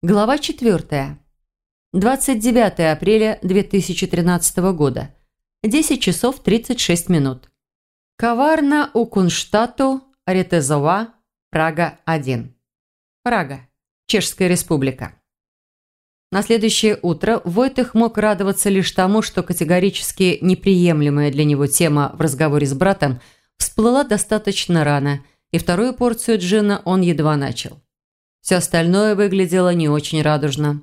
Глава 4. 29 апреля 2013 года. 10 часов 36 минут. Коварна у Кунштату, Ретезова, Прага-1. Прага. Чешская республика. На следующее утро Войтых мог радоваться лишь тому, что категорически неприемлемая для него тема в разговоре с братом всплыла достаточно рано, и вторую порцию джина он едва начал. Все остальное выглядело не очень радужно.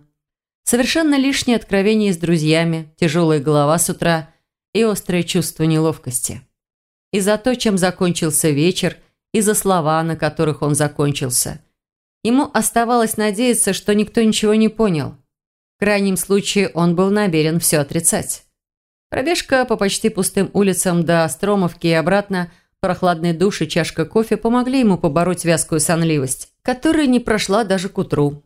Совершенно лишнее откровение с друзьями, тяжелая голова с утра и острое чувство неловкости. И за то, чем закончился вечер, и за слова, на которых он закончился. Ему оставалось надеяться, что никто ничего не понял. В крайнем случае он был намерен все отрицать. Пробежка по почти пустым улицам до Стромовки и обратно – Прохладный душ и чашка кофе помогли ему побороть вязкую сонливость, которая не прошла даже к утру.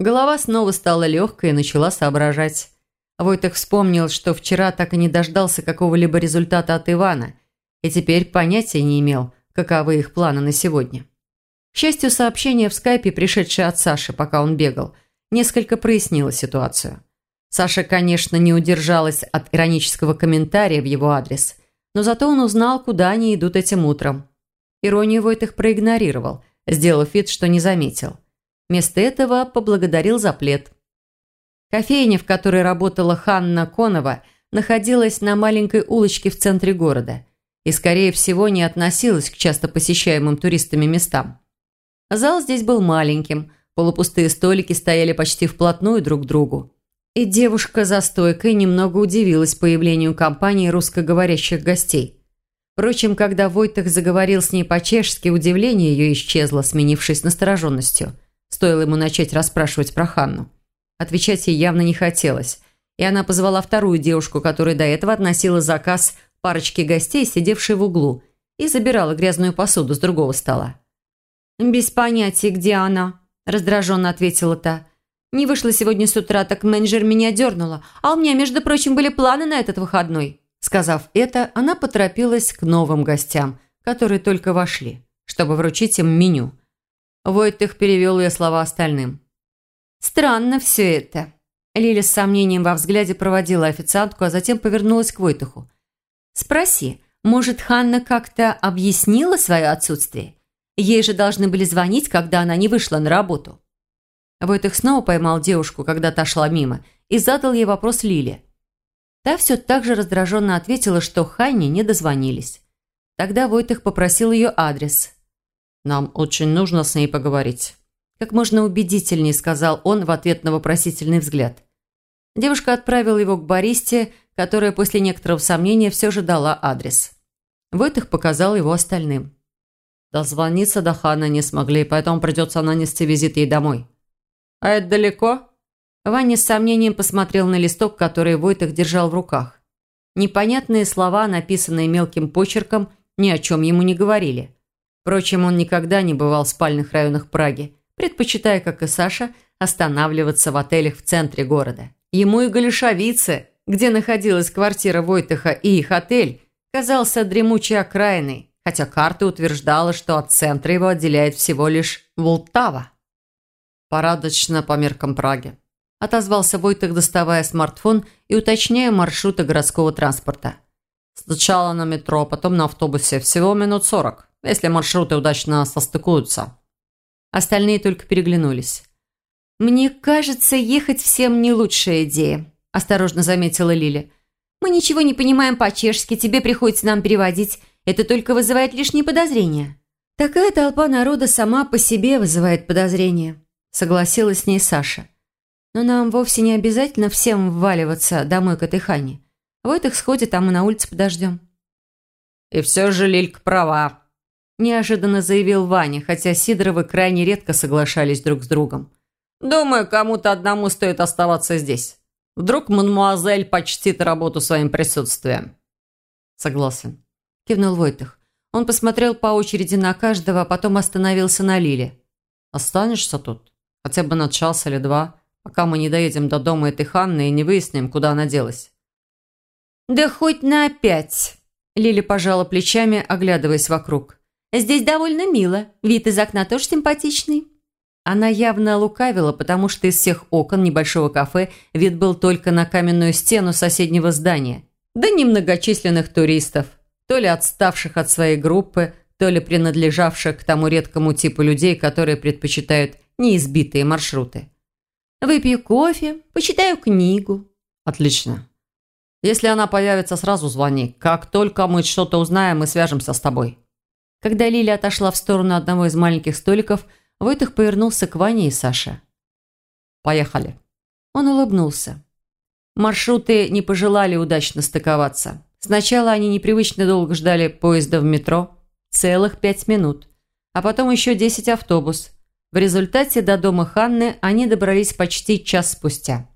Голова снова стала легкой и начала соображать. Войтых вспомнил, что вчера так и не дождался какого-либо результата от Ивана, и теперь понятия не имел, каковы их планы на сегодня. К счастью, сообщение в скайпе, пришедшее от Саши, пока он бегал, несколько прояснило ситуацию. Саша, конечно, не удержалась от иронического комментария в его адрес – но зато он узнал, куда они идут этим утром. Иронию Войтых проигнорировал, сделав вид, что не заметил. Вместо этого поблагодарил за плед. Кофейня, в которой работала Ханна Конова, находилась на маленькой улочке в центре города и, скорее всего, не относилась к часто посещаемым туристами местам. Зал здесь был маленьким, полупустые столики стояли почти вплотную друг к другу. И девушка за стойкой немного удивилась появлению компании русскоговорящих гостей. Впрочем, когда Войтах заговорил с ней по-чешски, удивление ее исчезло, сменившись настороженностью. Стоило ему начать расспрашивать про Ханну. Отвечать ей явно не хотелось, и она позвала вторую девушку, которая до этого относила заказ парочки гостей, сидевшей в углу, и забирала грязную посуду с другого стола. «Без понятия, где она», – раздраженно ответила та – не вышла сегодня с утра, так менеджер меня дернула. А у меня, между прочим, были планы на этот выходной». Сказав это, она поторопилась к новым гостям, которые только вошли, чтобы вручить им меню. Войтых перевел ее слова остальным. «Странно все это». Лиля с сомнением во взгляде проводила официантку, а затем повернулась к Войтуху. «Спроси, может, Ханна как-то объяснила свое отсутствие? Ей же должны были звонить, когда она не вышла на работу». Войтых снова поймал девушку, когда та шла мимо, и задал ей вопрос Лиле. Та все так же раздраженно ответила, что Ханне не дозвонились. Тогда Войтых попросил ее адрес. «Нам очень нужно с ней поговорить». Как можно убедительнее сказал он в ответ на вопросительный взгляд. Девушка отправила его к баристе, которая после некоторого сомнения все же дала адрес. Войтых показал его остальным. Дозвониться до Хана не смогли, поэтому придется нанести визит ей домой. «А это далеко?» Ваня с сомнением посмотрел на листок, который Войтых держал в руках. Непонятные слова, написанные мелким почерком, ни о чем ему не говорили. Впрочем, он никогда не бывал в спальных районах Праги, предпочитая, как и Саша, останавливаться в отелях в центре города. Ему и Галишавице, где находилась квартира Войтыха и их отель, казался дремучей окраиной, хотя карта утверждала, что от центра его отделяет всего лишь Волтава. «Порадочно по меркам Праги», – отозвался Войтых, доставая смартфон и уточняя маршруты городского транспорта. «Сначала на метро, потом на автобусе. Всего минут сорок, если маршруты удачно состыкуются». Остальные только переглянулись. «Мне кажется, ехать всем не лучшая идея», – осторожно заметила Лиля. «Мы ничего не понимаем по-чешски, тебе приходится нам переводить. Это только вызывает лишние подозрения». «Такая толпа народа сама по себе вызывает подозрения», согласилась с ней Саша. «Но нам вовсе не обязательно всем вваливаться домой к этой Хане. Вот их сходит, а мы на улице подождем». «И все же Лилька права», – неожиданно заявил Ваня, хотя Сидоровы крайне редко соглашались друг с другом. «Думаю, кому-то одному стоит оставаться здесь. Вдруг мадемуазель почтит работу своим присутствием». «Согласен», – кивнул Войтых. Он посмотрел по очереди на каждого, а потом остановился на Лиле. «Останешься тут?» Хотя бы на час или два, пока мы не доедем до дома этой Ханны и не выясним, куда она делась». «Да хоть на пять!» Лили пожала плечами, оглядываясь вокруг. «Здесь довольно мило. Вид из окна тоже симпатичный». Она явно лукавила, потому что из всех окон небольшого кафе вид был только на каменную стену соседнего здания. Да немногочисленных туристов, то ли отставших от своей группы, то ли принадлежавших к тому редкому типу людей, которые предпочитают неизбитые маршруты. «Выпью кофе, почитаю книгу». «Отлично. Если она появится, сразу звони. Как только мы что-то узнаем, мы свяжемся с тобой». Когда Лиля отошла в сторону одного из маленьких столиков, Войтых повернулся к Ване и Саше. «Поехали». Он улыбнулся. Маршруты не пожелали удачно стыковаться. Сначала они непривычно долго ждали поезда в метро, целых пять минут, а потом еще десять автобус. В результате до дома Ханны они добрались почти час спустя.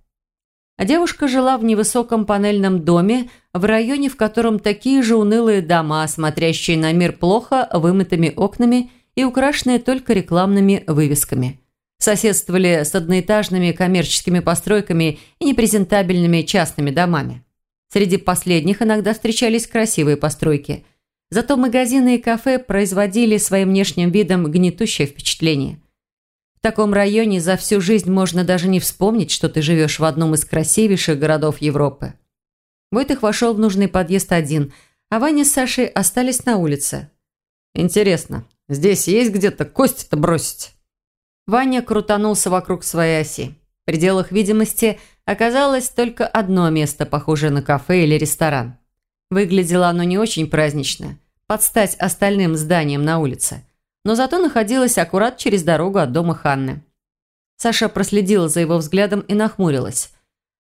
А девушка жила в невысоком панельном доме в районе, в котором такие же унылые дома, смотрящие на мир плохо вымытыми окнами и украшенные только рекламными вывесками. Соседствовали с одноэтажными коммерческими постройками и непрезентабельными частными домами. Среди последних иногда встречались красивые постройки. Зато магазины и кафе производили своим внешним видом гнетущее впечатление – таком районе за всю жизнь можно даже не вспомнить, что ты живешь в одном из красивейших городов Европы. Войтых вошел в нужный подъезд один, а Ваня с Сашей остались на улице. «Интересно, здесь есть где-то кости-то бросить?» Ваня крутанулся вокруг своей оси. В пределах видимости оказалось только одно место, похожее на кафе или ресторан. Выглядело оно не очень празднично, под стать остальным зданиям на улице – но зато находилась аккурат через дорогу от дома Ханны. Саша проследила за его взглядом и нахмурилась.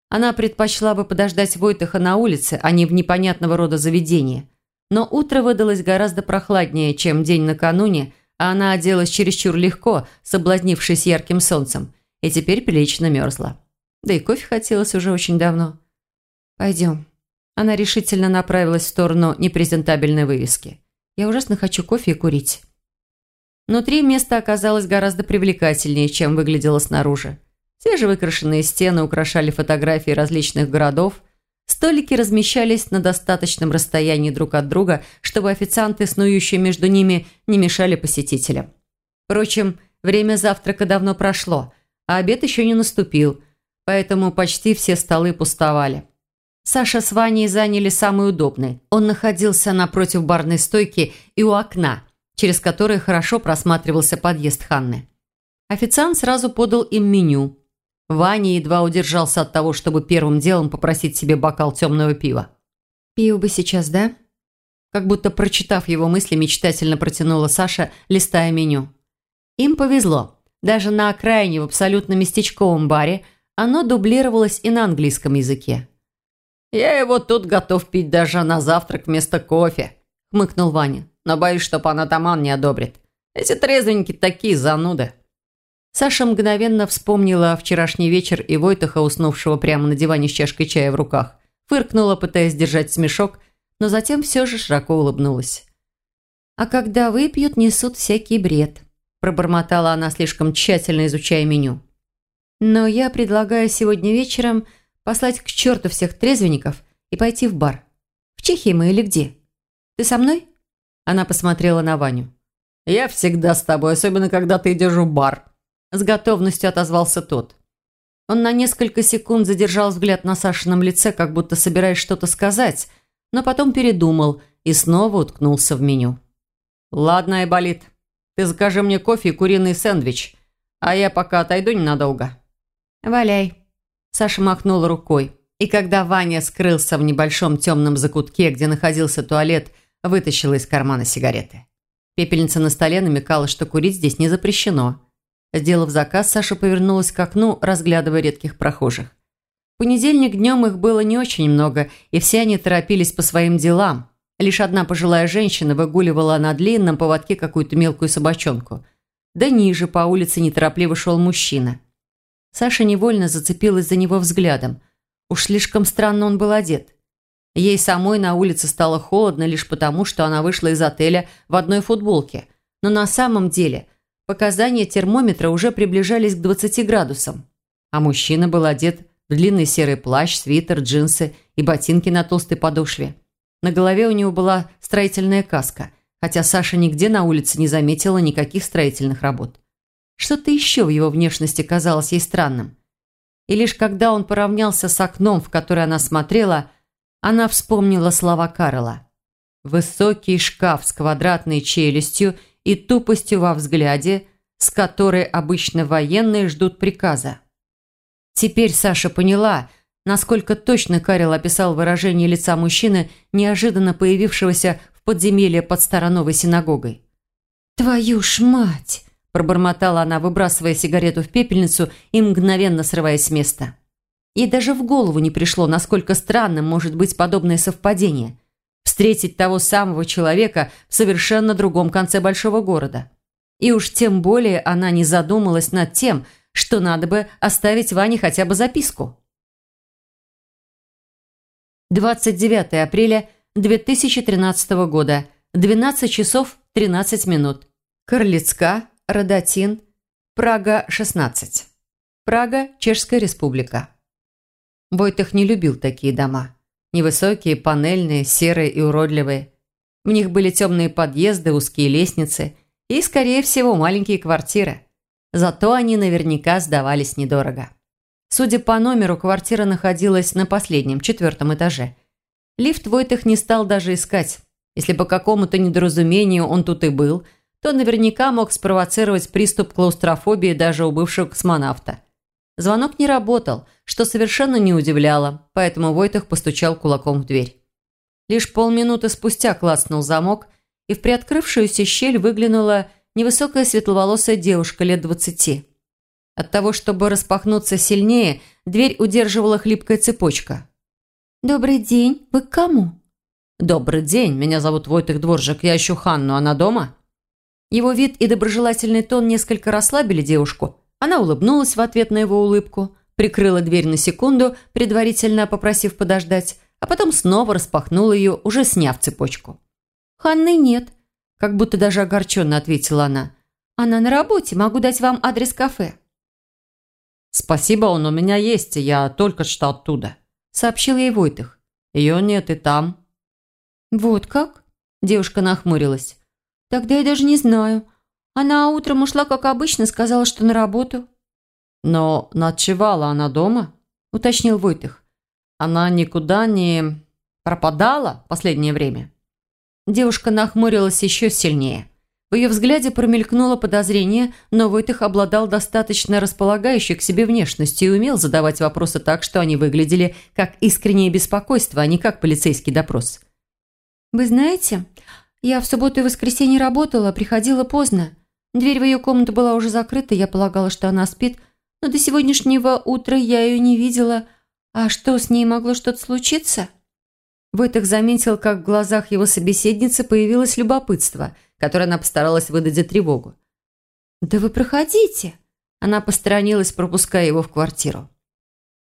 Она предпочла бы подождать Войтаха на улице, а не в непонятного рода заведении. Но утро выдалось гораздо прохладнее, чем день накануне, а она оделась чересчур легко, соблазнившись ярким солнцем, и теперь прилично мерзла. Да и кофе хотелось уже очень давно. «Пойдем». Она решительно направилась в сторону непрезентабельной вывески. «Я ужасно хочу кофе и курить». Внутри место оказалось гораздо привлекательнее, чем выглядело снаружи. Свежевыкрашенные стены украшали фотографии различных городов, столики размещались на достаточном расстоянии друг от друга, чтобы официанты, снующие между ними, не мешали посетителям. Впрочем, время завтрака давно прошло, а обед еще не наступил, поэтому почти все столы пустовали. Саша с Ваней заняли самый удобный. Он находился напротив барной стойки и у окна – через которое хорошо просматривался подъезд Ханны. Официант сразу подал им меню. Ваня едва удержался от того, чтобы первым делом попросить себе бокал темного пива. «Пиво бы сейчас, да?» Как будто прочитав его мысли, мечтательно протянула Саша, листая меню. Им повезло. Даже на окраине в абсолютно местечковом баре оно дублировалось и на английском языке. «Я его тут готов пить даже на завтрак вместо кофе», – хмыкнул Ваня но боюсь, что пан Атаман не одобрит. Эти трезвенники такие зануды». Саша мгновенно вспомнила вчерашний вечер и Войтаха, уснувшего прямо на диване с чашкой чая в руках. Фыркнула, пытаясь держать смешок, но затем все же широко улыбнулась. «А когда выпьют, несут всякий бред», – пробормотала она, слишком тщательно изучая меню. «Но я предлагаю сегодня вечером послать к черту всех трезвенников и пойти в бар. В Чехии мы или где? Ты со мной?» Она посмотрела на Ваню. «Я всегда с тобой, особенно когда ты идешь в бар», с готовностью отозвался тот. Он на несколько секунд задержал взгляд на Сашином лице, как будто собираясь что-то сказать, но потом передумал и снова уткнулся в меню. «Ладно, Айболит, ты закажи мне кофе и куриный сэндвич, а я пока отойду ненадолго». «Валяй». Саша махнула рукой, и когда Ваня скрылся в небольшом темном закутке, где находился туалет, вытащила из кармана сигареты. Пепельница на столе намекала, что курить здесь не запрещено. Сделав заказ, Саша повернулась к окну, разглядывая редких прохожих. В понедельник днем их было не очень много, и все они торопились по своим делам. Лишь одна пожилая женщина выгуливала на длинном поводке какую-то мелкую собачонку. Да ниже по улице неторопливо шел мужчина. Саша невольно зацепилась за него взглядом. Уж слишком странно он был одет. Ей самой на улице стало холодно лишь потому, что она вышла из отеля в одной футболке. Но на самом деле показания термометра уже приближались к 20 градусам. А мужчина был одет в длинный серый плащ, свитер, джинсы и ботинки на толстой подошве. На голове у него была строительная каска, хотя Саша нигде на улице не заметила никаких строительных работ. Что-то еще в его внешности казалось ей странным. И лишь когда он поравнялся с окном, в которое она смотрела, она вспомнила слова Карла. Высокий шкаф с квадратной челюстью и тупостью во взгляде, с которой обычно военные ждут приказа. Теперь Саша поняла, насколько точно Карел описал выражение лица мужчины, неожиданно появившегося в подземелье под Староновой синагогой. «Твою ж мать!» – пробормотала она, выбрасывая сигарету в пепельницу и мгновенно срываясь с места. Ей даже в голову не пришло, насколько странным может быть подобное совпадение – встретить того самого человека в совершенно другом конце большого города. И уж тем более она не задумалась над тем, что надо бы оставить Ване хотя бы записку. 29 апреля 2013 года, 12 часов 13 минут. Корлицка, Родотин, Прага, 16. Прага, Чешская республика. Войтых не любил такие дома. Невысокие, панельные, серые и уродливые. В них были темные подъезды, узкие лестницы и, скорее всего, маленькие квартиры. Зато они наверняка сдавались недорого. Судя по номеру, квартира находилась на последнем, четвертом этаже. Лифт Войтых не стал даже искать. Если по какому-то недоразумению он тут и был, то наверняка мог спровоцировать приступ клаустрофобии даже у бывшего космонавта. Звонок не работал, что совершенно не удивляло, поэтому Войтах постучал кулаком в дверь. Лишь полминуты спустя клацнул замок, и в приоткрывшуюся щель выглянула невысокая светловолосая девушка лет двадцати. От того, чтобы распахнуться сильнее, дверь удерживала хлипкая цепочка. «Добрый день. Вы к кому?» «Добрый день. Меня зовут Войтых Дворжик. Я ищу Ханну. Она дома?» Его вид и доброжелательный тон несколько расслабили девушку, она улыбнулась в ответ на его улыбку, прикрыла дверь на секунду, предварительно попросив подождать, а потом снова распахнула ее, уже сняв цепочку. «Ханны нет», – как будто даже огорченно ответила она. «Она на работе, могу дать вам адрес кафе». «Спасибо, он у меня есть, я только что оттуда», – сообщил ей Войтых. «Ее нет и там». «Вот как?» – девушка нахмурилась. «Тогда я даже не знаю. Она утром ушла, как обычно, сказала, что на работу. «Но ночевала она дома?» – уточнил Войтых. «Она никуда не пропадала в последнее время?» Девушка нахмурилась еще сильнее. В ее взгляде промелькнуло подозрение, но Войтых обладал достаточно располагающей к себе внешностью и умел задавать вопросы так, что они выглядели как искреннее беспокойство, а не как полицейский допрос. «Вы знаете, я в субботу и воскресенье работала, приходила поздно. Дверь в ее комнату была уже закрыта, я полагала, что она спит, но до сегодняшнего утра я ее не видела. А что, с ней могло что-то случиться?» Войтых заметил, как в глазах его собеседницы появилось любопытство, которое она постаралась выдать за тревогу. «Да вы проходите!» Она посторонилась, пропуская его в квартиру.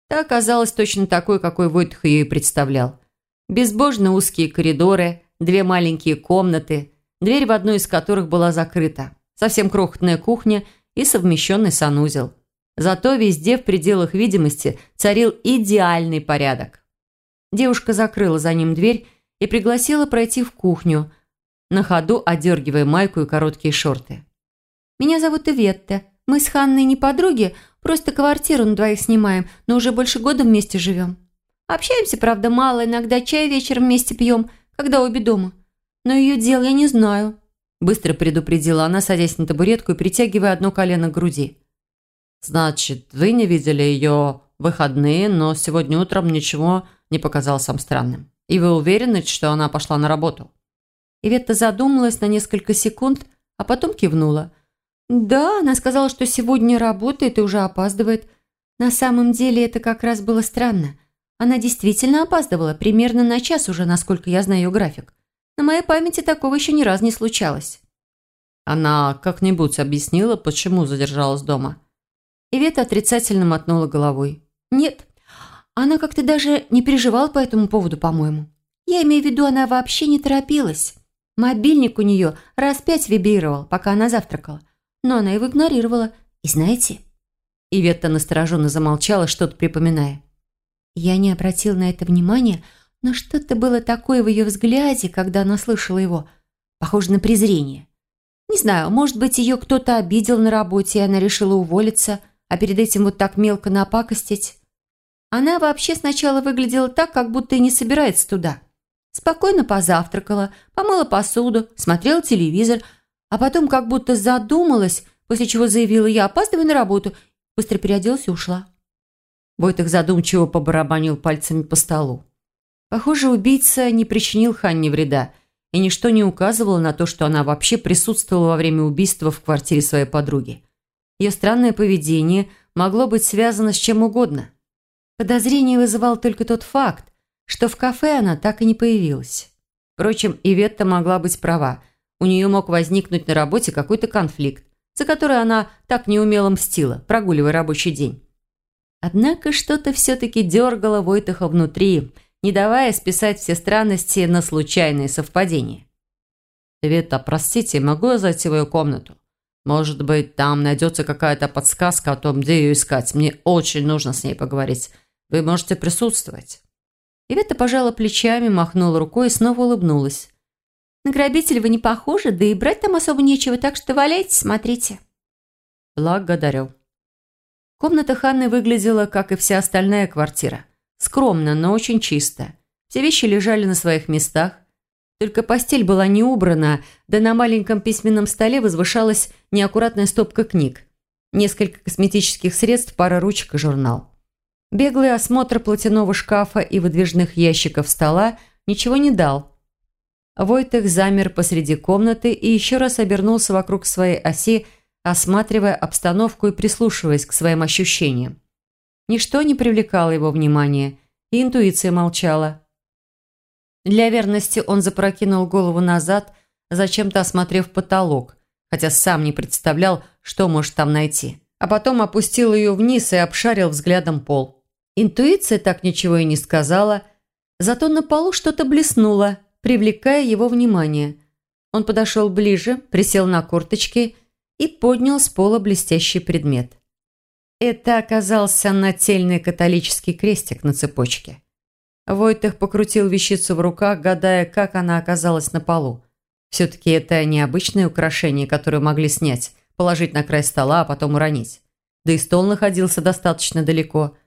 Та оказалась точно такой, какой Войтых ее и представлял. Безбожно узкие коридоры, две маленькие комнаты, дверь в одну из которых была закрыта совсем крохотная кухня и совмещенный санузел. Зато везде в пределах видимости царил идеальный порядок. Девушка закрыла за ним дверь и пригласила пройти в кухню, на ходу одергивая майку и короткие шорты. «Меня зовут Иветта. Мы с Ханной не подруги, просто квартиру на двоих снимаем, но уже больше года вместе живем. Общаемся, правда, мало, иногда чай вечером вместе пьем, когда обе дома. Но ее дел я не знаю. Быстро предупредила она, садясь на табуретку и притягивая одно колено к груди. «Значит, вы не видели ее выходные, но сегодня утром ничего не показалось вам странным. И вы уверены, что она пошла на работу?» Иветта задумалась на несколько секунд, а потом кивнула. «Да, она сказала, что сегодня работает и уже опаздывает. На самом деле это как раз было странно. Она действительно опаздывала, примерно на час уже, насколько я знаю ее график. На моей памяти такого еще ни разу не случалось. Она как-нибудь объяснила, почему задержалась дома? Ивета отрицательно мотнула головой. Нет, она как-то даже не переживала по этому поводу, по-моему. Я имею в виду, она вообще не торопилась. Мобильник у нее раз пять вибрировал, пока она завтракала. Но она его игнорировала. И знаете... Иветта настороженно замолчала, что-то припоминая. Я не обратила на это внимания, но что-то было такое в ее взгляде, когда она слышала его, похоже на презрение. Не знаю, может быть, ее кто-то обидел на работе, и она решила уволиться, а перед этим вот так мелко напакостить. Она вообще сначала выглядела так, как будто и не собирается туда. Спокойно позавтракала, помыла посуду, смотрела телевизор, а потом как будто задумалась, после чего заявила «я опаздываю на работу», быстро переоделась и ушла. Войтых задумчиво побарабанил пальцами по столу. Похоже, убийца не причинил Ханне вреда, и ничто не указывало на то, что она вообще присутствовала во время убийства в квартире своей подруги. Ее странное поведение могло быть связано с чем угодно. Подозрение вызывал только тот факт, что в кафе она так и не появилась. Впрочем, Иветта могла быть права. У нее мог возникнуть на работе какой-то конфликт, за который она так неумело мстила, прогуливая рабочий день. Однако что-то все-таки дергало Войтаха внутри, не давая списать все странности на случайные совпадения. «Ивета, простите, могу я зайти в ее комнату? Может быть, там найдется какая-то подсказка о том, где ее искать. Мне очень нужно с ней поговорить. Вы можете присутствовать». Ивета пожала плечами, махнула рукой и снова улыбнулась. «На грабителя вы не похожи, да и брать там особо нечего, так что валяйте, смотрите». «Благодарю». Комната Ханны выглядела, как и вся остальная квартира. Скромно, но очень чисто. Все вещи лежали на своих местах. Только постель была не убрана, да на маленьком письменном столе возвышалась неаккуратная стопка книг. Несколько косметических средств, пара ручек и журнал. Беглый осмотр платяного шкафа и выдвижных ящиков стола ничего не дал. Войтых замер посреди комнаты и еще раз обернулся вокруг своей оси, осматривая обстановку и прислушиваясь к своим ощущениям. Ничто не привлекало его внимания, и интуиция молчала. Для верности он запрокинул голову назад, зачем-то осмотрев потолок, хотя сам не представлял, что может там найти. А потом опустил ее вниз и обшарил взглядом пол. Интуиция так ничего и не сказала, зато на полу что-то блеснуло, привлекая его внимание. Он подошел ближе, присел на корточки и поднял с пола блестящий предмет. Это оказался нательный католический крестик на цепочке. Войтых покрутил вещицу в руках, гадая, как она оказалась на полу. Все-таки это необычное украшение, которое могли снять, положить на край стола, а потом уронить. Да и стол находился достаточно далеко.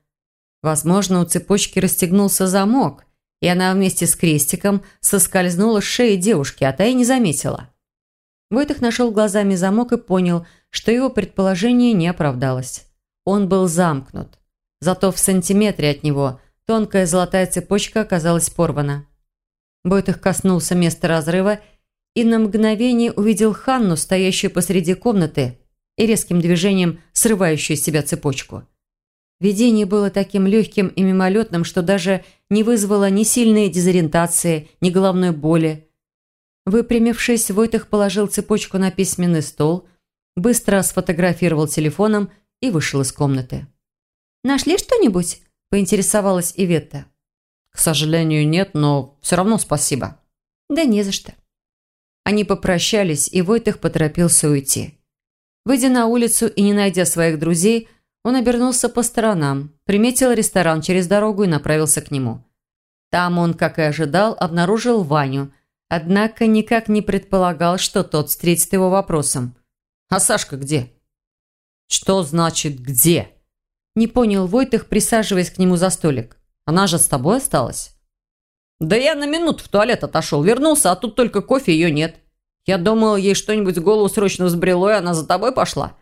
Возможно, у цепочки расстегнулся замок, и она вместе с крестиком соскользнула с шеи девушки, а та и не заметила. Войтых нашел глазами замок и понял, что его предположение не оправдалось. Он был замкнут. Зато в сантиметре от него тонкая золотая цепочка оказалась порвана. Бойтых коснулся места разрыва и на мгновение увидел Ханну, стоящую посреди комнаты и резким движением срывающую с себя цепочку. Видение было таким легким и мимолетным, что даже не вызвало ни сильной дезориентации, ни головной боли. Выпрямившись, Войтых положил цепочку на письменный стол, быстро сфотографировал телефоном и вышел из комнаты. «Нашли что-нибудь?» – поинтересовалась Иветта. «К сожалению, нет, но все равно спасибо». «Да не за что». Они попрощались, и Войтых поторопился уйти. Выйдя на улицу и не найдя своих друзей, он обернулся по сторонам, приметил ресторан через дорогу и направился к нему. Там он, как и ожидал, обнаружил Ваню, однако никак не предполагал, что тот встретит его вопросом. «А Сашка где?» «Что значит «где»?» Не понял Войтых, присаживаясь к нему за столик. «Она же с тобой осталась?» «Да я на минуту в туалет отошел, вернулся, а тут только кофе ее нет. Я думал, ей что-нибудь в голову срочно взбрело, и она за тобой пошла».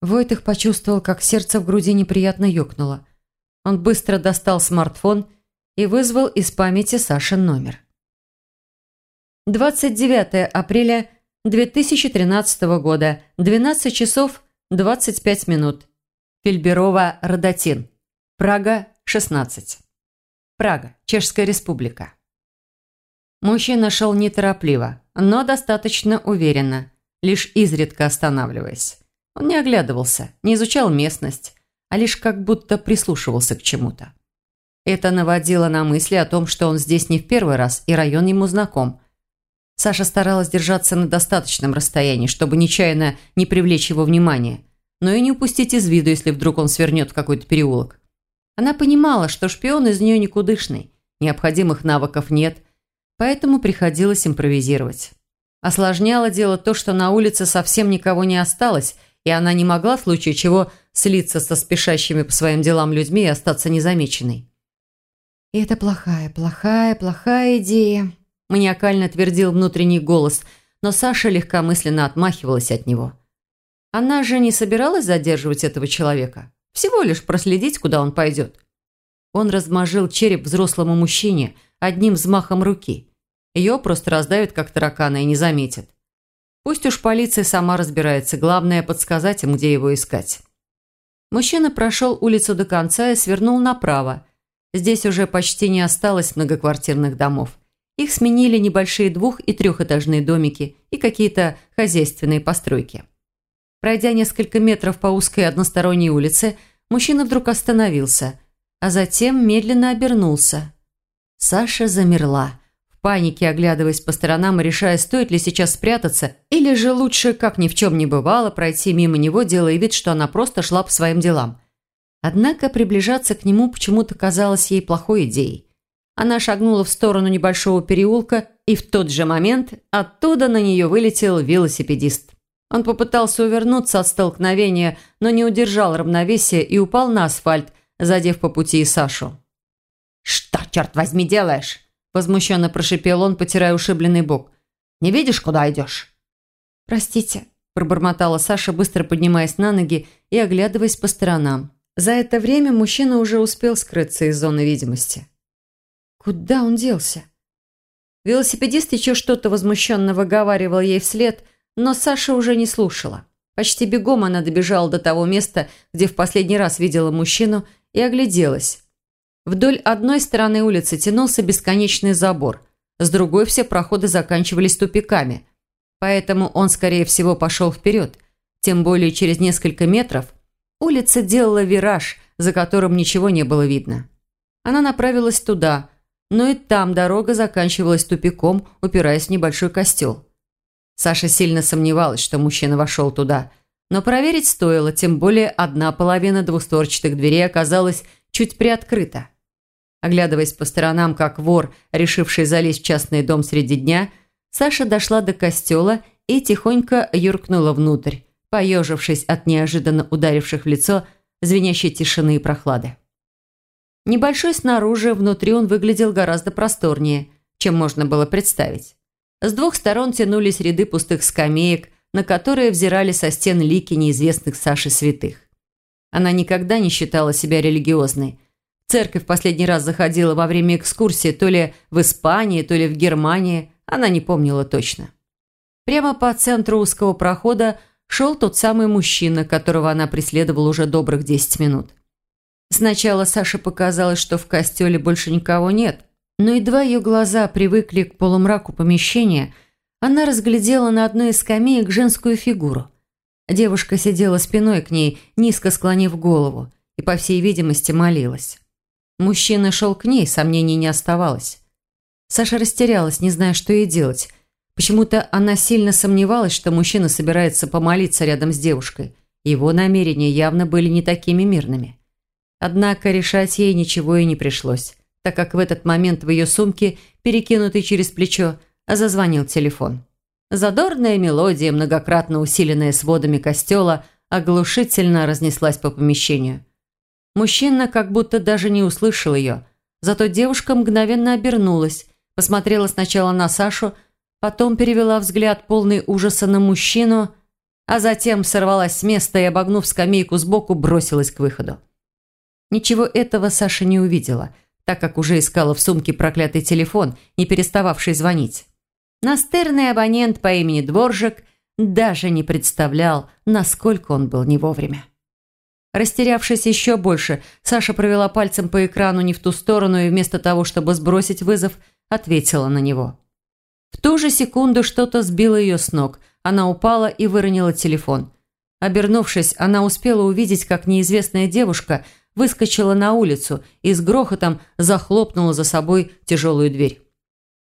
Войтых почувствовал, как сердце в груди неприятно ёкнуло. Он быстро достал смартфон и вызвал из памяти Сашин номер. 29 апреля 2013 года, 12 часов 25 минут. Фельберова, Родотин. Прага, 16. Прага, Чешская республика. Мужчина шел неторопливо, но достаточно уверенно, лишь изредка останавливаясь. Он не оглядывался, не изучал местность, а лишь как будто прислушивался к чему-то. Это наводило на мысли о том, что он здесь не в первый раз, и район ему знаком. Саша старалась держаться на достаточном расстоянии, чтобы нечаянно не привлечь его внимание, но и не упустить из виду, если вдруг он свернет в какой-то переулок. Она понимала, что шпион из нее никудышный, необходимых навыков нет, поэтому приходилось импровизировать. Осложняло дело то, что на улице совсем никого не осталось, и она не могла в случае чего слиться со спешащими по своим делам людьми и остаться незамеченной. «И это плохая, плохая, плохая идея», – маниакально твердил внутренний голос, но Саша легкомысленно отмахивалась от него. Она же не собиралась задерживать этого человека, всего лишь проследить, куда он пойдет. Он размажил череп взрослому мужчине одним взмахом руки – ее просто раздавят, как таракана, и не заметят. Пусть уж полиция сама разбирается, главное подсказать им, где его искать. Мужчина прошел улицу до конца и свернул направо. Здесь уже почти не осталось многоквартирных домов. Их сменили небольшие двух- и трехэтажные домики и какие-то хозяйственные постройки. Пройдя несколько метров по узкой односторонней улице, мужчина вдруг остановился, а затем медленно обернулся. Саша замерла панике оглядываясь по сторонам и решая, стоит ли сейчас спрятаться, или же лучше, как ни в чем не бывало, пройти мимо него, делая вид, что она просто шла по своим делам. Однако приближаться к нему почему-то казалось ей плохой идеей. Она шагнула в сторону небольшого переулка, и в тот же момент оттуда на нее вылетел велосипедист. Он попытался увернуться от столкновения, но не удержал равновесия и упал на асфальт, задев по пути и Сашу. «Что, черт возьми, делаешь?» Возмущенно прошипел он, потирая ушибленный бок. «Не видишь, куда идешь?» «Простите», – пробормотала Саша, быстро поднимаясь на ноги и оглядываясь по сторонам. За это время мужчина уже успел скрыться из зоны видимости. Куда он делся? Велосипедист еще что-то возмущенно выговаривал ей вслед, но Саша уже не слушала. Почти бегом она добежала до того места, где в последний раз видела мужчину, и огляделась. Вдоль одной стороны улицы тянулся бесконечный забор, с другой все проходы заканчивались тупиками. Поэтому он, скорее всего, пошел вперед. Тем более через несколько метров улица делала вираж, за которым ничего не было видно. Она направилась туда, но и там дорога заканчивалась тупиком, упираясь в небольшой костел. Саша сильно сомневалась, что мужчина вошел туда, но проверить стоило, тем более одна половина двустворчатых дверей оказалась чуть приоткрыта. Оглядываясь по сторонам, как вор, решивший залезть в частный дом среди дня, Саша дошла до костела и тихонько юркнула внутрь, поежившись от неожиданно ударивших в лицо звенящей тишины и прохлады. Небольшой снаружи, внутри он выглядел гораздо просторнее, чем можно было представить. С двух сторон тянулись ряды пустых скамеек, на которые взирали со стен лики неизвестных Саши святых. Она никогда не считала себя религиозной, церковь последний раз заходила во время экскурсии то ли в Испании, то ли в Германии, она не помнила точно. Прямо по центру узкого прохода шел тот самый мужчина, которого она преследовала уже добрых 10 минут. Сначала Саше показалось, что в костеле больше никого нет, но едва ее глаза привыкли к полумраку помещения, она разглядела на одной из скамеек женскую фигуру. Девушка сидела спиной к ней, низко склонив голову, и, по всей видимости, молилась. Мужчина шел к ней, сомнений не оставалось. Саша растерялась, не зная, что ей делать. Почему-то она сильно сомневалась, что мужчина собирается помолиться рядом с девушкой. Его намерения явно были не такими мирными. Однако решать ей ничего и не пришлось, так как в этот момент в ее сумке, перекинутый через плечо, зазвонил телефон. Задорная мелодия, многократно усиленная сводами костела, оглушительно разнеслась по помещению – Мужчина как будто даже не услышал ее. Зато девушка мгновенно обернулась, посмотрела сначала на Сашу, потом перевела взгляд полный ужаса на мужчину, а затем сорвалась с места и, обогнув скамейку сбоку, бросилась к выходу. Ничего этого Саша не увидела, так как уже искала в сумке проклятый телефон, не перестававший звонить. Настырный абонент по имени Дворжик даже не представлял, насколько он был не вовремя. Растерявшись еще больше, Саша провела пальцем по экрану не в ту сторону и вместо того, чтобы сбросить вызов, ответила на него. В ту же секунду что-то сбило ее с ног. Она упала и выронила телефон. Обернувшись, она успела увидеть, как неизвестная девушка выскочила на улицу и с грохотом захлопнула за собой тяжелую дверь.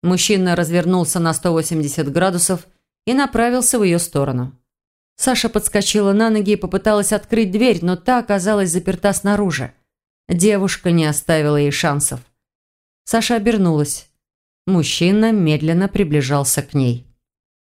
Мужчина развернулся на 180 градусов и направился в ее сторону. Саша подскочила на ноги и попыталась открыть дверь, но та оказалась заперта снаружи. Девушка не оставила ей шансов. Саша обернулась. Мужчина медленно приближался к ней.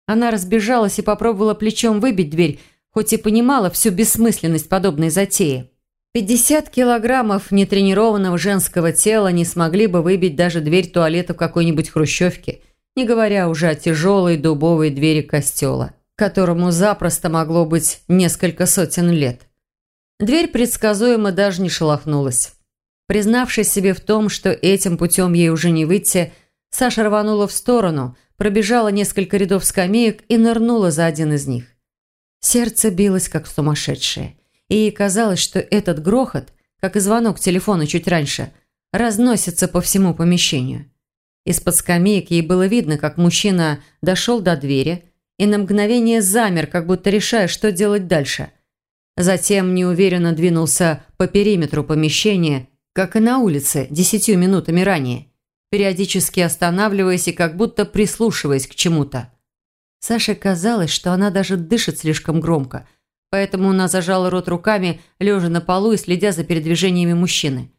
Она разбежалась и попробовала плечом выбить дверь, хоть и понимала всю бессмысленность подобной затеи. 50 килограммов нетренированного женского тела не смогли бы выбить даже дверь туалета в какой-нибудь хрущевке, не говоря уже о тяжелой дубовой двери костела, которому запросто могло быть несколько сотен лет. Дверь предсказуемо даже не шелохнулась. Признавшись себе в том, что этим путем ей уже не выйти, Саша рванула в сторону, пробежала несколько рядов скамеек и нырнула за один из них. Сердце билось, как сумасшедшее, и ей казалось, что этот грохот, как и звонок телефона чуть раньше, разносится по всему помещению. Из-под скамеек ей было видно, как мужчина дошел до двери и на мгновение замер, как будто решая, что делать дальше. Затем неуверенно двинулся по периметру помещения, как и на улице, десятью минутами ранее, периодически останавливаясь и как будто прислушиваясь к чему-то. Саше казалось, что она даже дышит слишком громко, поэтому она зажала рот руками, лежа на полу и следя за передвижениями мужчины.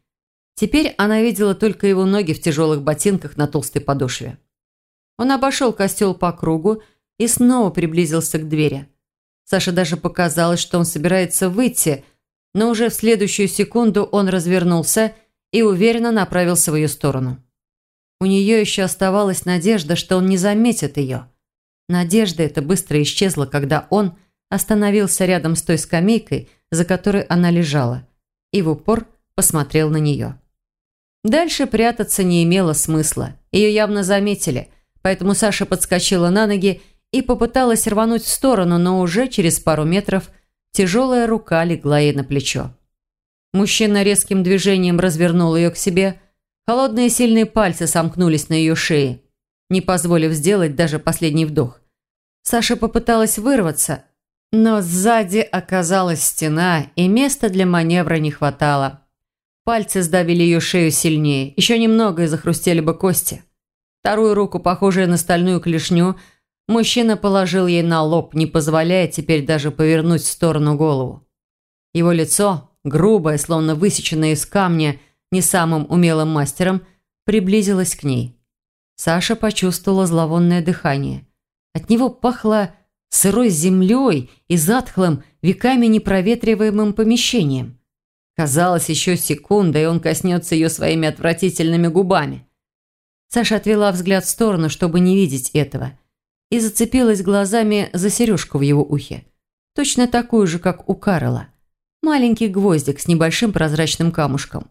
Теперь она видела только его ноги в тяжелых ботинках на толстой подошве. Он обошел костел по кругу и снова приблизился к двери. Саше даже показалось, что он собирается выйти, но уже в следующую секунду он развернулся и уверенно направился в ее сторону. У нее еще оставалась надежда, что он не заметит ее. Надежда эта быстро исчезла, когда он остановился рядом с той скамейкой, за которой она лежала, и в упор посмотрел на нее. Дальше прятаться не имело смысла. Ее явно заметили, поэтому Саша подскочила на ноги и попыталась рвануть в сторону, но уже через пару метров тяжелая рука легла ей на плечо. Мужчина резким движением развернул ее к себе. Холодные сильные пальцы сомкнулись на ее шее, не позволив сделать даже последний вдох. Саша попыталась вырваться, но сзади оказалась стена, и места для маневра не хватало. Пальцы сдавили ее шею сильнее. Еще немного и захрустели бы кости. Вторую руку, похожую на стальную клешню, мужчина положил ей на лоб, не позволяя теперь даже повернуть в сторону голову. Его лицо, грубое, словно высеченное из камня, не самым умелым мастером, приблизилось к ней. Саша почувствовала зловонное дыхание. От него пахло сырой землей и затхлым, веками непроветриваемым помещением. Казалось, еще секунда, и он коснется ее своими отвратительными губами. Саша отвела взгляд в сторону, чтобы не видеть этого, и зацепилась глазами за сережку в его ухе. Точно такую же, как у Карла. Маленький гвоздик с небольшим прозрачным камушком.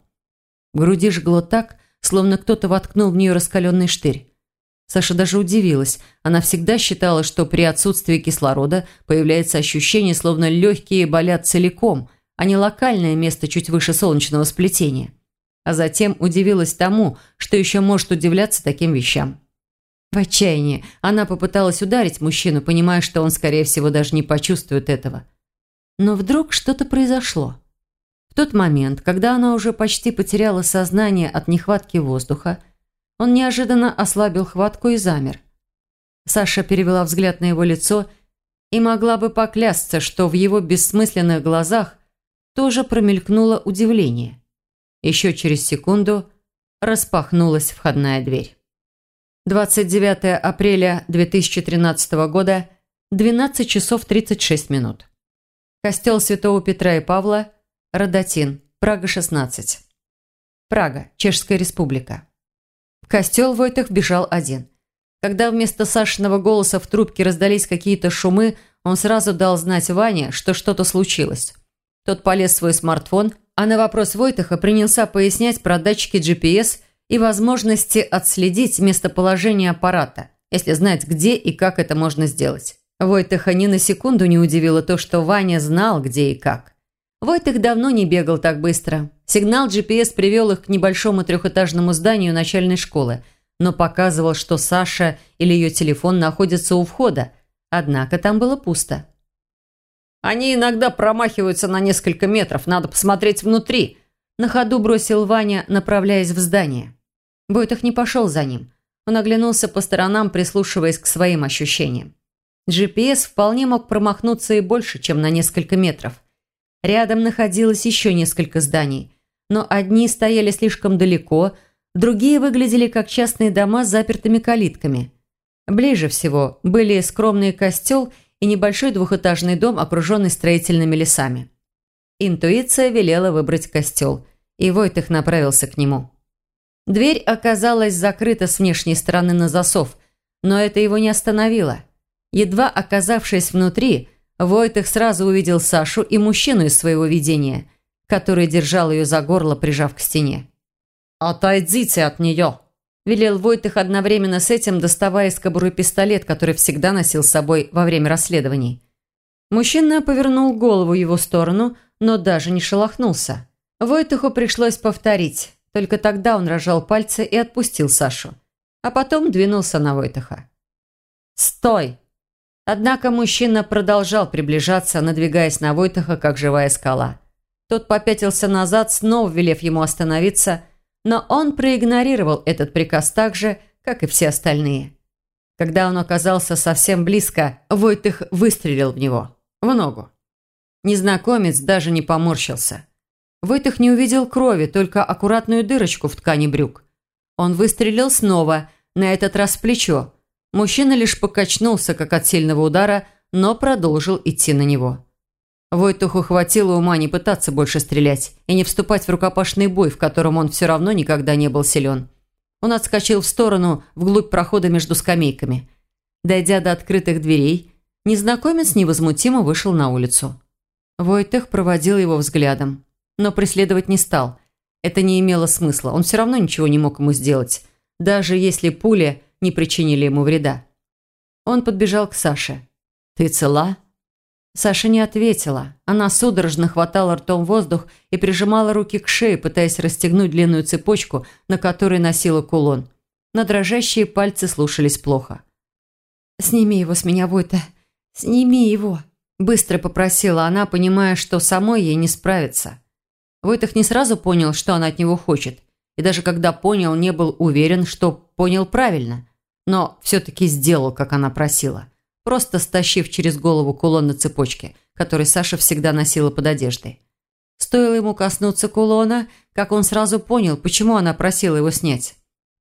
В груди жгло так, словно кто-то воткнул в нее раскаленный штырь. Саша даже удивилась. Она всегда считала, что при отсутствии кислорода появляется ощущение, словно легкие болят целиком – а не локальное место чуть выше солнечного сплетения. А затем удивилась тому, что еще может удивляться таким вещам. В отчаянии она попыталась ударить мужчину, понимая, что он, скорее всего, даже не почувствует этого. Но вдруг что-то произошло. В тот момент, когда она уже почти потеряла сознание от нехватки воздуха, он неожиданно ослабил хватку и замер. Саша перевела взгляд на его лицо и могла бы поклясться, что в его бессмысленных глазах тоже промелькнуло удивление. Еще через секунду распахнулась входная дверь. 29 апреля 2013 года, 12 часов 36 минут. Костел Святого Петра и Павла, Родотин, Прага, 16. Прага, Чешская республика. Костел Войтах бежал один. Когда вместо Сашиного голоса в трубке раздались какие-то шумы, он сразу дал знать Ване, что что-то случилось. Тот полез в свой смартфон, а на вопрос Войтаха принялся пояснять про датчики GPS и возможности отследить местоположение аппарата, если знать, где и как это можно сделать. Войтаха ни на секунду не удивило то, что Ваня знал, где и как. Войтых давно не бегал так быстро. Сигнал GPS привел их к небольшому трехэтажному зданию начальной школы, но показывал, что Саша или ее телефон находятся у входа, однако там было пусто. Они иногда промахиваются на несколько метров. Надо посмотреть внутри». На ходу бросил Ваня, направляясь в здание. Бойтах не пошел за ним. Он оглянулся по сторонам, прислушиваясь к своим ощущениям. GPS вполне мог промахнуться и больше, чем на несколько метров. Рядом находилось еще несколько зданий, но одни стояли слишком далеко, другие выглядели как частные дома с запертыми калитками. Ближе всего были скромный костел и небольшой двухэтажный дом, окруженный строительными лесами. Интуиция велела выбрать костел, и Войтых направился к нему. Дверь оказалась закрыта с внешней стороны на засов, но это его не остановило. Едва оказавшись внутри, Войтых сразу увидел Сашу и мужчину из своего видения, который держал ее за горло, прижав к стене. «Отойдите от нее!» – велел Войтых одновременно с этим, доставая из кобуры пистолет, который всегда носил с собой во время расследований. Мужчина повернул голову в его сторону, но даже не шелохнулся. Войтуху пришлось повторить. Только тогда он рожал пальцы и отпустил Сашу. А потом двинулся на Войтаха. «Стой!» Однако мужчина продолжал приближаться, надвигаясь на Войтаха, как живая скала. Тот попятился назад, снова велев ему остановиться, но он проигнорировал этот приказ так же, как и все остальные. Когда он оказался совсем близко, Войтых выстрелил в него, в ногу. Незнакомец даже не поморщился. Войтых не увидел крови, только аккуратную дырочку в ткани брюк. Он выстрелил снова, на этот раз в плечо. Мужчина лишь покачнулся, как от сильного удара, но продолжил идти на него. Войтуху хватило ума не пытаться больше стрелять и не вступать в рукопашный бой, в котором он все равно никогда не был силен. Он отскочил в сторону, вглубь прохода между скамейками. Дойдя до открытых дверей, незнакомец невозмутимо вышел на улицу. Войтых проводил его взглядом но преследовать не стал. Это не имело смысла, он все равно ничего не мог ему сделать, даже если пули не причинили ему вреда. Он подбежал к Саше. «Ты цела?» Саша не ответила. Она судорожно хватала ртом воздух и прижимала руки к шее, пытаясь расстегнуть длинную цепочку, на которой носила кулон. Но дрожащие пальцы слушались плохо. «Сними его с меня, Войта! Сними его!» Быстро попросила она, понимая, что самой ей не справиться. Войтах не сразу понял, что она от него хочет. И даже когда понял, не был уверен, что понял правильно. Но все-таки сделал, как она просила. Просто стащив через голову кулон на цепочке, который Саша всегда носила под одеждой. Стоило ему коснуться кулона, как он сразу понял, почему она просила его снять.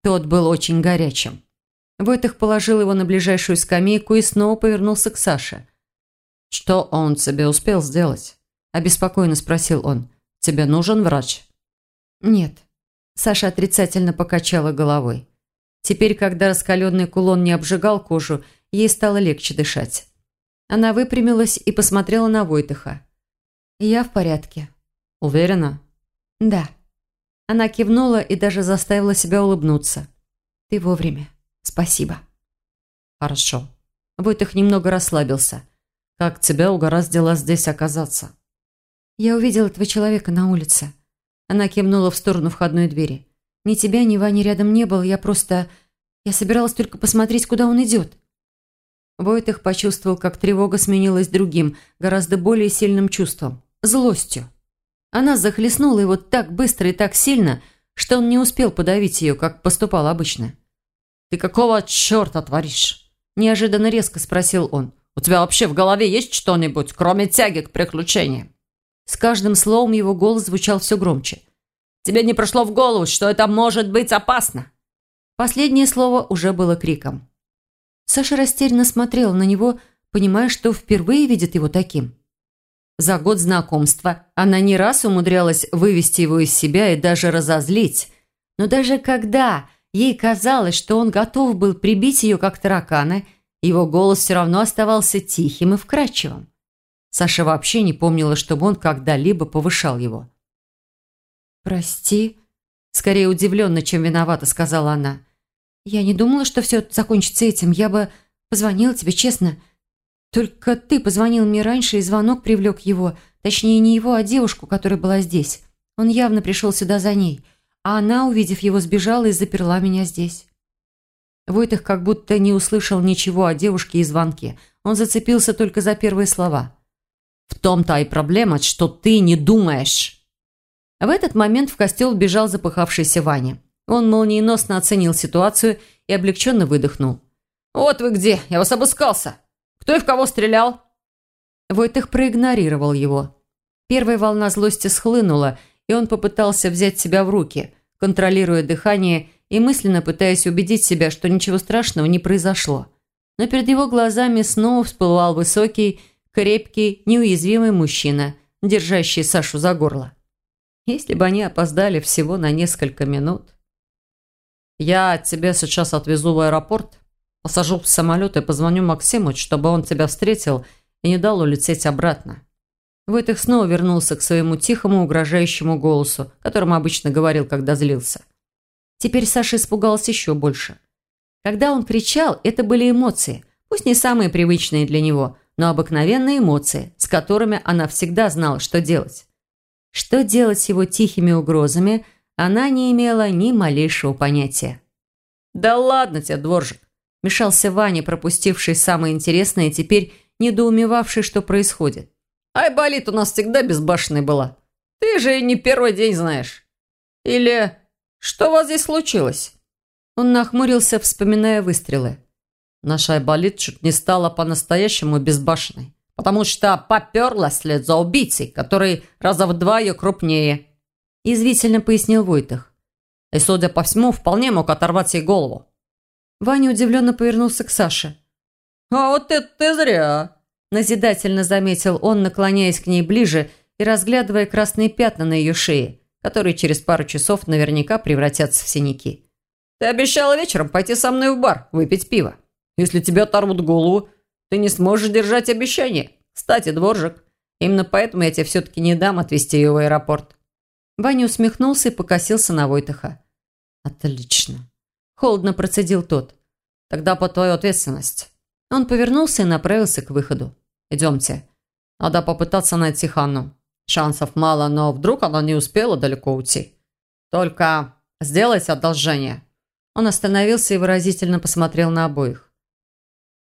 Тот был очень горячим. Войтах положил его на ближайшую скамейку и снова повернулся к Саше. «Что он тебе успел сделать?» – обеспокоенно спросил он. Тебе нужен врач?» «Нет». Саша отрицательно покачала головой. Теперь, когда раскаленный кулон не обжигал кожу, ей стало легче дышать. Она выпрямилась и посмотрела на Войтыха. «Я в порядке». «Уверена?» «Да». Она кивнула и даже заставила себя улыбнуться. «Ты вовремя. Спасибо». «Хорошо». Войтых немного расслабился. «Как тебя угораздило здесь оказаться?» «Я увидела этого человека на улице». Она кивнула в сторону входной двери. «Ни тебя, ни Вани рядом не было. Я просто... Я собиралась только посмотреть, куда он идет». Войтых почувствовал, как тревога сменилась другим, гораздо более сильным чувством – злостью. Она захлестнула его так быстро и так сильно, что он не успел подавить ее, как поступал обычно. «Ты какого черта творишь?» – неожиданно резко спросил он. «У тебя вообще в голове есть что-нибудь, кроме тяги к приключениям?» С каждым словом его голос звучал все громче. «Тебе не пришло в голову, что это может быть опасно?» Последнее слово уже было криком. Саша растерянно смотрела на него, понимая, что впервые видит его таким. За год знакомства она не раз умудрялась вывести его из себя и даже разозлить. Но даже когда ей казалось, что он готов был прибить ее как таракана, его голос все равно оставался тихим и вкрадчивым. Саша вообще не помнила, чтобы он когда-либо повышал его. «Прости», – скорее удивленно, чем виновата, сказала она. «Я не думала, что все закончится этим. Я бы позвонила тебе, честно. Только ты позвонил мне раньше, и звонок привлек его. Точнее, не его, а девушку, которая была здесь. Он явно пришел сюда за ней. А она, увидев его, сбежала и заперла меня здесь». Войтых как будто не услышал ничего о девушке и звонке. Он зацепился только за первые слова. В том-то и проблема, что ты не думаешь». В этот момент в костел бежал запыхавшийся Ваня. Он молниеносно оценил ситуацию и облегченно выдохнул. «Вот вы где! Я вас обыскался! Кто и в кого стрелял?» Войтых проигнорировал его. Первая волна злости схлынула, и он попытался взять себя в руки, контролируя дыхание и мысленно пытаясь убедить себя, что ничего страшного не произошло. но перед его глазами снова всплывал высокий, крепкий, неуязвимый мужчина, держащий Сашу за горло. Если бы они опоздали всего на несколько минут. «Я тебя сейчас отвезу в аэропорт, посажу в самолет и позвоню Максиму, чтобы он тебя встретил и не дал улететь обратно». Войтых снова вернулся к своему тихому, угрожающему голосу, которым обычно говорил, когда злился. Теперь Саша испугалась еще больше. Когда он кричал, это были эмоции, пусть не самые привычные для него, но обыкновенные эмоции, с которыми она всегда знала, что делать. Что делать с его тихими угрозами, она не имела ни малейшего понятия. «Да ладно тебе, дворжик!» – мешался Ваня, пропустивший самое интересное и теперь недоумевавший, что происходит. «Ай, болит у нас всегда безбашенной была. Ты же и не первый день знаешь. Или что у вас здесь случилось?» Он нахмурился, вспоминая выстрелы. Наша Айболит чуть не стала по-настоящему безбашенной, потому что поперла след за убийцей, который раза в два ее крупнее. Извительно пояснил Войтах. И, судя по всему, вполне мог оторвать ей голову. Ваня удивленно повернулся к Саше. «А вот это ты зря!» Назидательно заметил он, наклоняясь к ней ближе и разглядывая красные пятна на ее шее, которые через пару часов наверняка превратятся в синяки. «Ты обещала вечером пойти со мной в бар, выпить пиво. Если тебе оторвут голову, ты не сможешь держать обещание. Кстати, дворжик, именно поэтому я тебе все-таки не дам отвезти ее в аэропорт». Ваня усмехнулся и покосился на Войтаха. «Отлично». Холодно процедил тот. «Тогда по твою ответственность». Он повернулся и направился к выходу. «Идемте. Надо попытаться найти Ханну. Шансов мало, но вдруг она не успела далеко уйти. Только сделайте одолжение». Он остановился и выразительно посмотрел на обоих.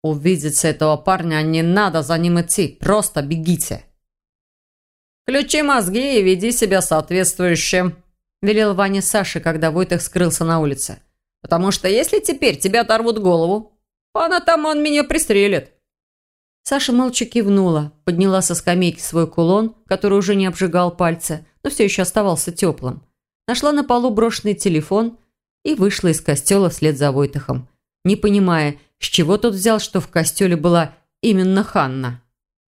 Увидите этого парня, не надо за ним идти, просто бегите. «Включи мозги и веди себя соответствующе», – велел Ваня Саше, когда Войтах скрылся на улице. «Потому что если теперь тебя оторвут голову, пан Атаман меня пристрелит». Саша молча кивнула, подняла со скамейки свой кулон, который уже не обжигал пальцы, но все еще оставался теплым. Нашла на полу брошенный телефон и вышла из костела вслед за Войтахом, не понимая, с чего тот взял, что в костеле была именно Ханна?